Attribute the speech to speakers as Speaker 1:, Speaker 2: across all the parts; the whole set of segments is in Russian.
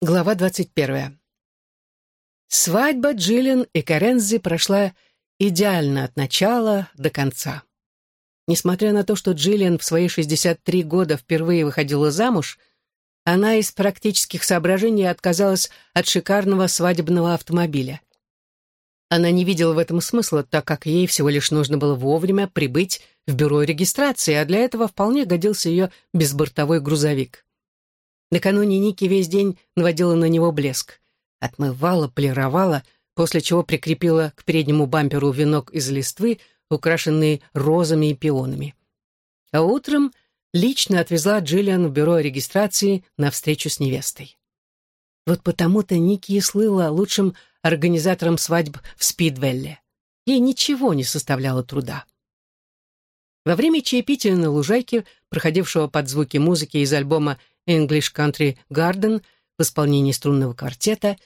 Speaker 1: Глава двадцать первая. Свадьба Джиллиан и Карензи прошла идеально от начала до конца. Несмотря на то, что Джиллиан в свои 63 года впервые выходила замуж, она из практических соображений отказалась от шикарного свадебного автомобиля. Она не видела в этом смысла, так как ей всего лишь нужно было вовремя прибыть в бюро регистрации, а для этого вполне годился ее безбортовой грузовик. Накануне Ники весь день наводила на него блеск. Отмывала, полировала, после чего прикрепила к переднему бамперу венок из листвы, украшенный розами и пионами. А утром лично отвезла Джиллиан в бюро регистрации на встречу с невестой. Вот потому-то Ники и слыла лучшим организатором свадьб в Спидвелле. Ей ничего не составляло труда. Во время чаепития на лужайке, проходившего под звуки музыки из альбома English Country Garden в исполнении струнного квартета,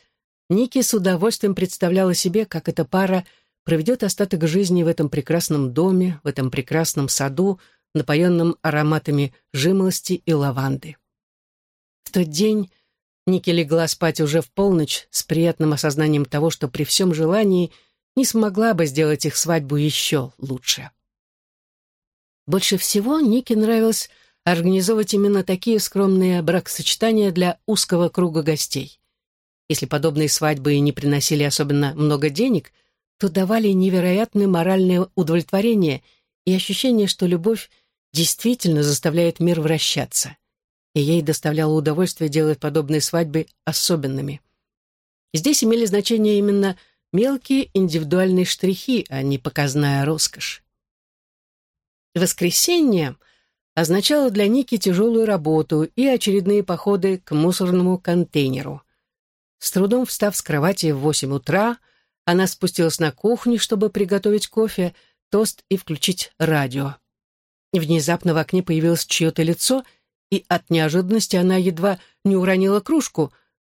Speaker 1: Ники с удовольствием представляла себе, как эта пара проведет остаток жизни в этом прекрасном доме, в этом прекрасном саду, напоенном ароматами жимолости и лаванды. В тот день Ники легла спать уже в полночь с приятным осознанием того, что при всем желании не смогла бы сделать их свадьбу еще лучше. Больше всего Нике нравилось организовывать именно такие скромные бракосочетания для узкого круга гостей. Если подобные свадьбы не приносили особенно много денег, то давали невероятное моральное удовлетворение и ощущение, что любовь действительно заставляет мир вращаться. И ей доставляло удовольствие делать подобные свадьбы особенными. Здесь имели значение именно мелкие индивидуальные штрихи, а не показная роскошь. Воскресенье — означало для Ники тяжелую работу и очередные походы к мусорному контейнеру. С трудом встав с кровати в восемь утра, она спустилась на кухню, чтобы приготовить кофе, тост и включить радио. Внезапно в окне появилось чье-то лицо, и от неожиданности она едва не уронила кружку,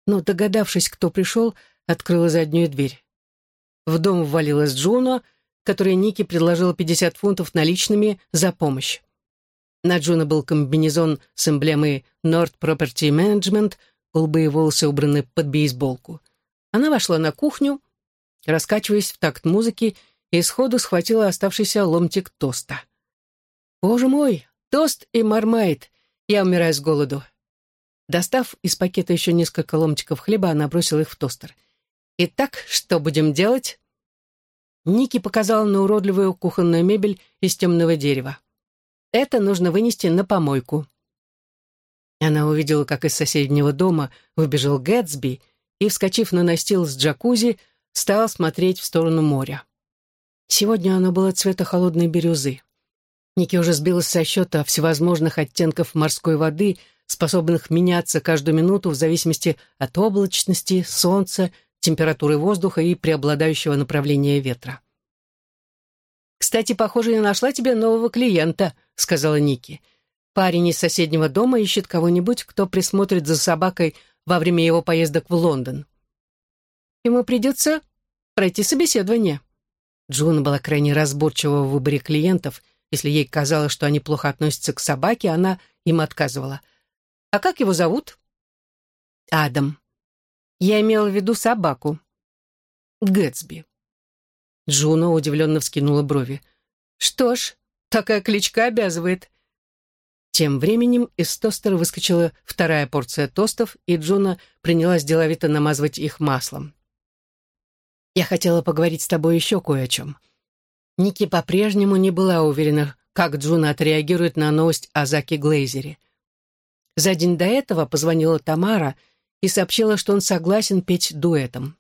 Speaker 1: но, догадавшись, кто пришел, открыла заднюю дверь. В дом ввалилась Джуно, которой Ники предложила 50 фунтов наличными за помощь. На Джуна был комбинезон с эмблемой Nord Property Management, голубые волосы убраны под бейсболку. Она вошла на кухню, раскачиваясь в такт музыки, и сходу схватила оставшийся ломтик тоста. «Боже мой, тост и мармайт! Я умираю с голоду!» Достав из пакета еще несколько ломтиков хлеба, она бросила их в тостер. «Итак, что будем делать?» Ники показала на уродливую кухонную мебель из темного дерева. Это нужно вынести на помойку». Она увидела, как из соседнего дома выбежал Гэтсби и, вскочив на настил с джакузи, стал смотреть в сторону моря. Сегодня оно было цвета холодной бирюзы. Ники уже сбилась со счета всевозможных оттенков морской воды, способных меняться каждую минуту в зависимости от облачности, солнца, температуры воздуха и преобладающего направления ветра. «Кстати, похоже, я нашла тебе нового клиента», — сказала Ники. «Парень из соседнего дома ищет кого-нибудь, кто присмотрит за собакой во время его поездок в Лондон. Ему придется пройти собеседование». Джуна была крайне разборчива в выборе клиентов. Если ей казалось, что они плохо относятся к собаке, она им отказывала. «А как его зовут?» «Адам». «Я имела в виду собаку». «Гэтсби». Джуна удивленно вскинула брови. «Что ж, такая кличка обязывает». Тем временем из тостера выскочила вторая порция тостов, и Джуна принялась деловито намазывать их маслом. «Я хотела поговорить с тобой еще кое о чем». Ники по-прежнему не была уверена, как Джуна отреагирует на новость о Заке Глейзере. За день до этого позвонила Тамара и сообщила, что он согласен петь дуэтом.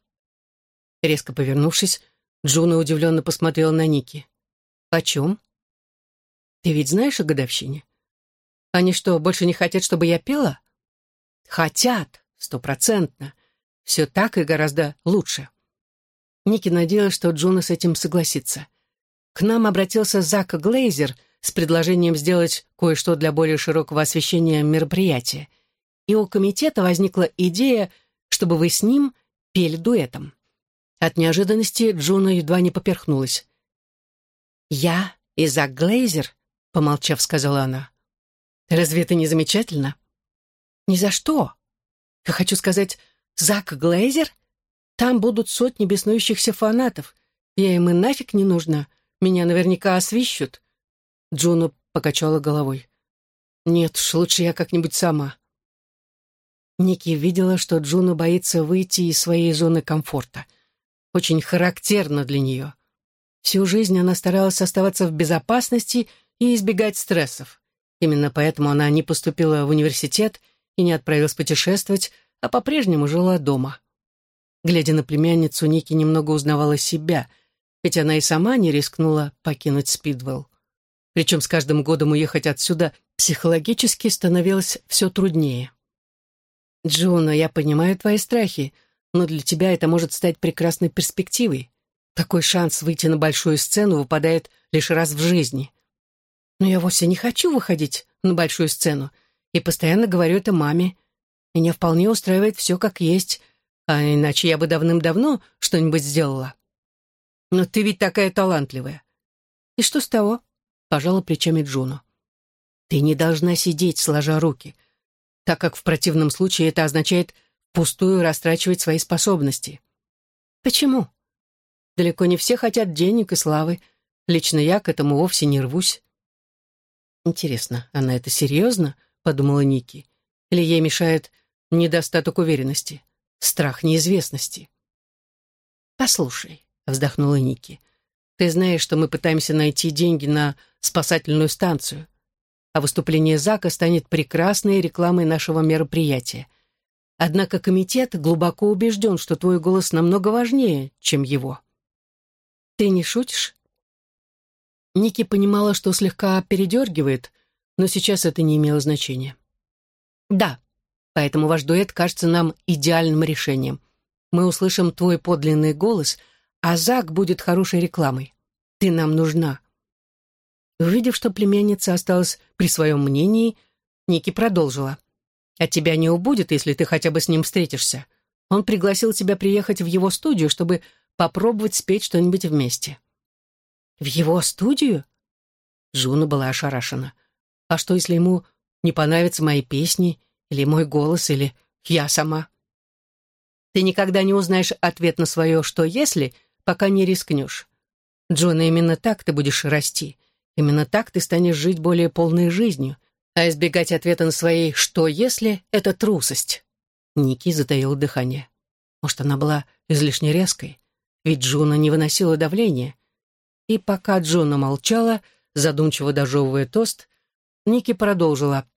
Speaker 1: Резко повернувшись, Джуна удивленно посмотрела на Ники. «О чем?» «Ты ведь знаешь о годовщине? Они что, больше не хотят, чтобы я пела?» «Хотят, стопроцентно. Все так и гораздо лучше». Ники надеялась, что Джуна с этим согласится. К нам обратился Зак Глейзер с предложением сделать кое-что для более широкого освещения мероприятия. И у комитета возникла идея, чтобы вы с ним пели дуэтом. От неожиданности Джуна едва не поперхнулась. «Я и Зак Глейзер?» — помолчав, сказала она. «Разве это не замечательно?» «Ни за что. Я хочу сказать, Зак Глейзер? Там будут сотни беснующихся фанатов. Я им и нафиг не нужна. Меня наверняка освищут. Джуно покачала головой. Нет уж, лучше я как-нибудь сама. Ники видела, что Джуно боится выйти из своей зоны комфорта. Очень характерно для нее. Всю жизнь она старалась оставаться в безопасности и избегать стрессов. Именно поэтому она не поступила в университет и не отправилась путешествовать, а по-прежнему жила дома. Глядя на племянницу, Ники немного узнавала себя, ведь она и сама не рискнула покинуть Спидвелл. Причем с каждым годом уехать отсюда психологически становилось все труднее. «Джуна, я понимаю твои страхи, но для тебя это может стать прекрасной перспективой. Такой шанс выйти на большую сцену выпадает лишь раз в жизни. Но я вовсе не хочу выходить на большую сцену, и постоянно говорю это маме. Меня вполне устраивает все как есть, а иначе я бы давным-давно что-нибудь сделала. Но ты ведь такая талантливая. И что с того? Пожала плечами Джуну. Ты не должна сидеть, сложа руки так как в противном случае это означает пустую растрачивать свои способности. Почему? Далеко не все хотят денег и славы. Лично я к этому вовсе не рвусь. Интересно, она это серьезно? Подумала Ники. Или ей мешает недостаток уверенности, страх неизвестности? Послушай, вздохнула Ники. Ты знаешь, что мы пытаемся найти деньги на спасательную станцию а выступление Зака станет прекрасной рекламой нашего мероприятия. Однако комитет глубоко убежден, что твой голос намного важнее, чем его. Ты не шутишь? Ники понимала, что слегка передергивает, но сейчас это не имело значения. Да, поэтому ваш дуэт кажется нам идеальным решением. Мы услышим твой подлинный голос, а Зак будет хорошей рекламой. Ты нам нужна. Увидев, что племянница осталась при своем мнении, Ники продолжила. «От тебя не убудет, если ты хотя бы с ним встретишься. Он пригласил тебя приехать в его студию, чтобы попробовать спеть что-нибудь вместе». «В его студию?» Жуна была ошарашена. «А что, если ему не понравятся мои песни, или мой голос, или я сама?» «Ты никогда не узнаешь ответ на свое «что если», пока не рискнешь. Джона, именно так ты будешь расти. Именно так ты станешь жить более полной жизнью, а избегать ответа на свои «что если» — это трусость. Ники затаила дыхание. Может, она была излишне резкой? Ведь Джуна не выносила давления. И пока Джуна молчала, задумчиво дожевывая тост, Ники продолжила.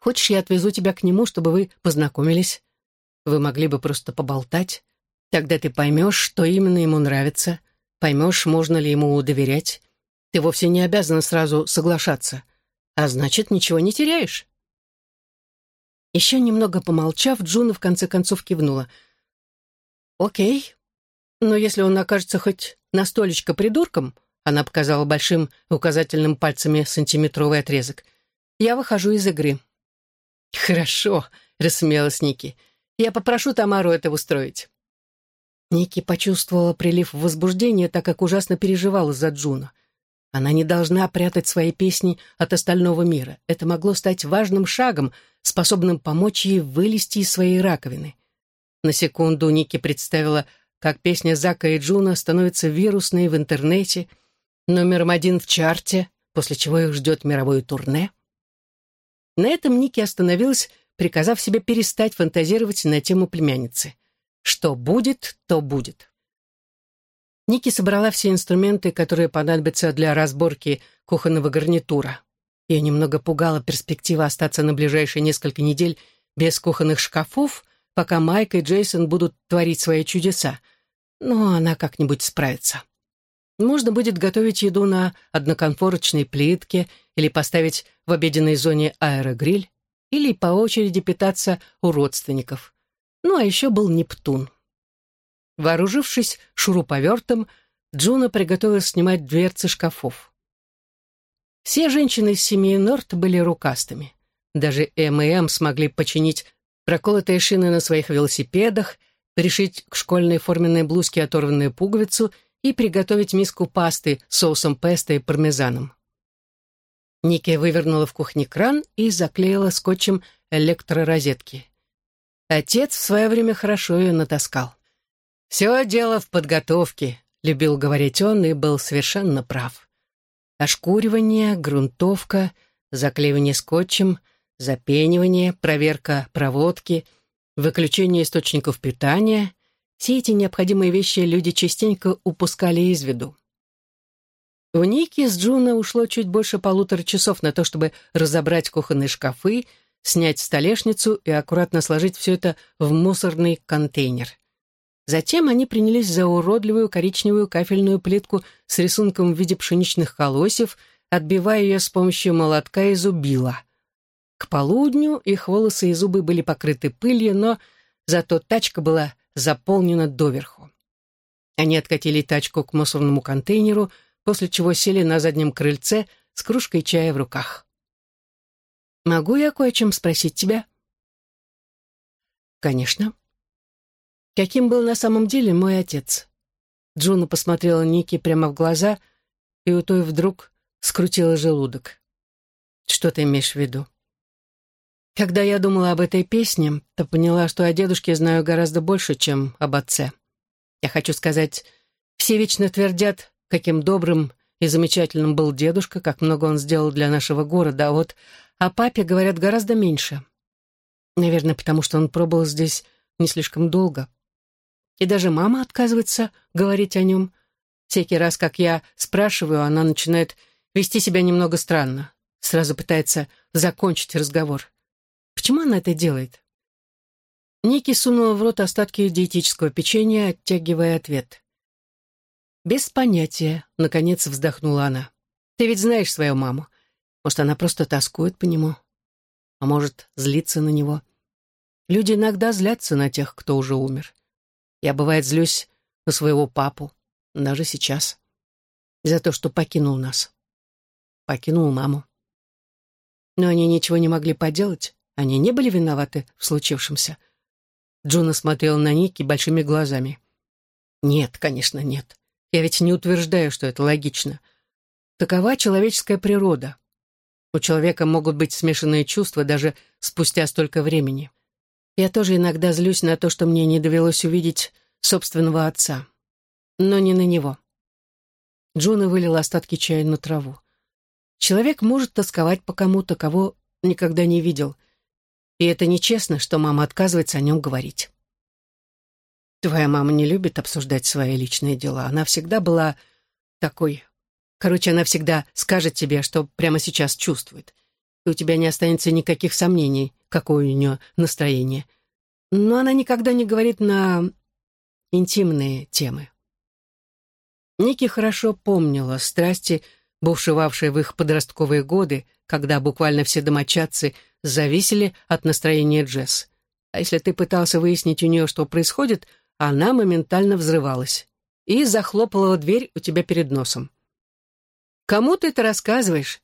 Speaker 1: «Хочешь, я отвезу тебя к нему, чтобы вы познакомились? Вы могли бы просто поболтать. Тогда ты поймешь, что именно ему нравится, поймешь, можно ли ему доверять, ты вовсе не обязана сразу соглашаться. А значит, ничего не теряешь. Еще немного помолчав, Джуна в конце концов кивнула. «Окей, но если он окажется хоть настолечко придурком, она показала большим указательным пальцами сантиметровый отрезок, я выхожу из игры». «Хорошо», — рассмеялась Ники. «Я попрошу Тамару это устроить». Ники почувствовала прилив возбуждения, так как ужасно переживала за Джуна. Она не должна прятать свои песни от остального мира. Это могло стать важным шагом, способным помочь ей вылезти из своей раковины. На секунду Ники представила, как песня Зака и Джуна становится вирусной в интернете, номером один в чарте, после чего их ждет мировое турне. На этом Ники остановилась, приказав себе перестать фантазировать на тему племянницы. Что будет, то будет. Ники собрала все инструменты, которые понадобятся для разборки кухонного гарнитура. Ее немного пугала перспектива остаться на ближайшие несколько недель без кухонных шкафов, пока Майк и Джейсон будут творить свои чудеса. Но она как-нибудь справится. Можно будет готовить еду на одноконфорочной плитке или поставить в обеденной зоне аэрогриль, или по очереди питаться у родственников. Ну, а еще был Нептун. Вооружившись шуруповертом, Джуна приготовилась снимать дверцы шкафов. Все женщины из семьи Норт были рукастыми. Даже Эм и Эм смогли починить проколотые шины на своих велосипедах, пришить к школьной форменной блузке оторванную пуговицу и приготовить миску пасты с соусом песто и пармезаном. Ники вывернула в кухне кран и заклеила скотчем электророзетки. Отец в свое время хорошо ее натаскал. «Все дело в подготовке», — любил говорить он и был совершенно прав. Ошкуривание, грунтовка, заклеивание скотчем, запенивание, проверка проводки, выключение источников питания — все эти необходимые вещи люди частенько упускали из виду. У Ники с Джуна ушло чуть больше полутора часов на то, чтобы разобрать кухонные шкафы, снять столешницу и аккуратно сложить все это в мусорный контейнер. Затем они принялись за уродливую коричневую кафельную плитку с рисунком в виде пшеничных колосьев, отбивая ее с помощью молотка и зубила. К полудню их волосы и зубы были покрыты пылью, но зато тачка была заполнена доверху. Они откатили тачку к мусорному контейнеру, после чего сели на заднем крыльце с кружкой чая в руках. «Могу я кое о чем спросить тебя?» «Конечно», каким был на самом деле мой отец. Джуна посмотрела Ники прямо в глаза, и у той вдруг скрутила желудок. «Что ты имеешь в виду?» Когда я думала об этой песне, то поняла, что о дедушке знаю гораздо больше, чем об отце. Я хочу сказать, все вечно твердят, каким добрым и замечательным был дедушка, как много он сделал для нашего города, а вот о папе говорят гораздо меньше. Наверное, потому что он пробыл здесь не слишком долго. И даже мама отказывается говорить о нем. Всякий раз, как я спрашиваю, она начинает вести себя немного странно. Сразу пытается закончить разговор. Почему она это делает? Ники сунула в рот остатки диетического печенья, оттягивая ответ. «Без понятия», — наконец вздохнула она. «Ты ведь знаешь свою маму. Может, она просто тоскует по нему? А может, злится на него? Люди иногда злятся на тех, кто уже умер. Я, бывает, злюсь на своего папу, даже сейчас. За то, что покинул нас. Покинул маму. Но они ничего не могли поделать. Они не были виноваты в случившемся. Джуна смотрела на Ники большими глазами. «Нет, конечно, нет. Я ведь не утверждаю, что это логично. Такова человеческая природа. У человека могут быть смешанные чувства даже спустя столько времени. Я тоже иногда злюсь на то, что мне не довелось увидеть собственного отца. Но не на него. Джуна вылила остатки чая на траву. Человек может тосковать по кому-то, кого никогда не видел. И это нечестно, что мама отказывается о нем говорить. Твоя мама не любит обсуждать свои личные дела. Она всегда была такой... Короче, она всегда скажет тебе, что прямо сейчас чувствует. И у тебя не останется никаких сомнений, какое у нее настроение. Но она никогда не говорит на интимные темы. Ники хорошо помнила страсти, бушевавшие в их подростковые годы, когда буквально все домочадцы зависели от настроения Джесс. А если ты пытался выяснить у нее, что происходит, она моментально взрывалась и захлопала дверь у тебя перед носом. «Кому ты это рассказываешь?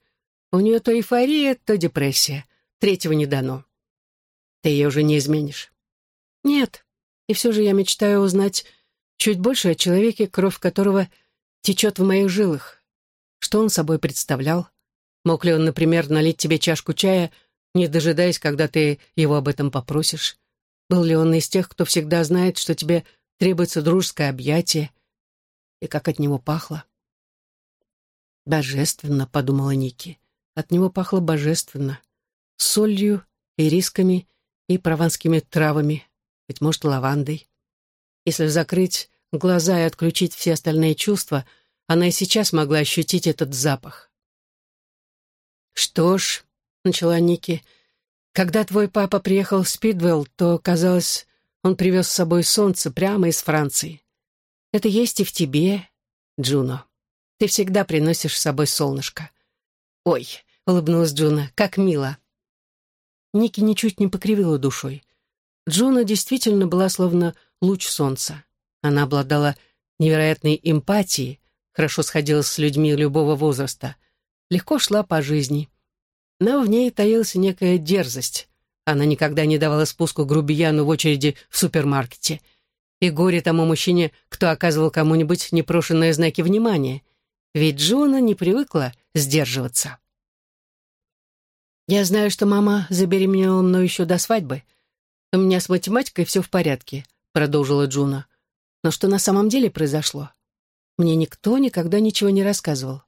Speaker 1: У нее то эйфория, то депрессия. Третьего не дано. Ты ее уже не изменишь. Нет. И все же я мечтаю узнать чуть больше о человеке, кровь которого течет в моих жилах. Что он собой представлял? Мог ли он, например, налить тебе чашку чая, не дожидаясь, когда ты его об этом попросишь? Был ли он из тех, кто всегда знает, что тебе требуется дружеское объятие? И как от него пахло? «Божественно», — подумала Ники. От него пахло божественно. Солью, ирисками и прованскими травами, быть может, лавандой. Если закрыть глаза и отключить все остальные чувства, она и сейчас могла ощутить этот запах. «Что ж», — начала Ники, — «когда твой папа приехал в Спидвелл, то, казалось, он привез с собой солнце прямо из Франции. Это есть и в тебе, Джуно. Ты всегда приносишь с собой солнышко. Ой, — улыбнулась Джуна. «Как мило!» Ники ничуть не покривила душой. Джуна действительно была словно луч солнца. Она обладала невероятной эмпатией, хорошо сходилась с людьми любого возраста, легко шла по жизни. Но в ней таилась некая дерзость. Она никогда не давала спуску грубияну в очереди в супермаркете. И горе тому мужчине, кто оказывал кому-нибудь непрошенные знаки внимания. Ведь Джуна не привыкла сдерживаться. Я знаю, что мама забеременела мной еще до свадьбы. «У меня с математикой все в порядке», — продолжила Джуна. «Но что на самом деле произошло? Мне никто никогда ничего не рассказывал.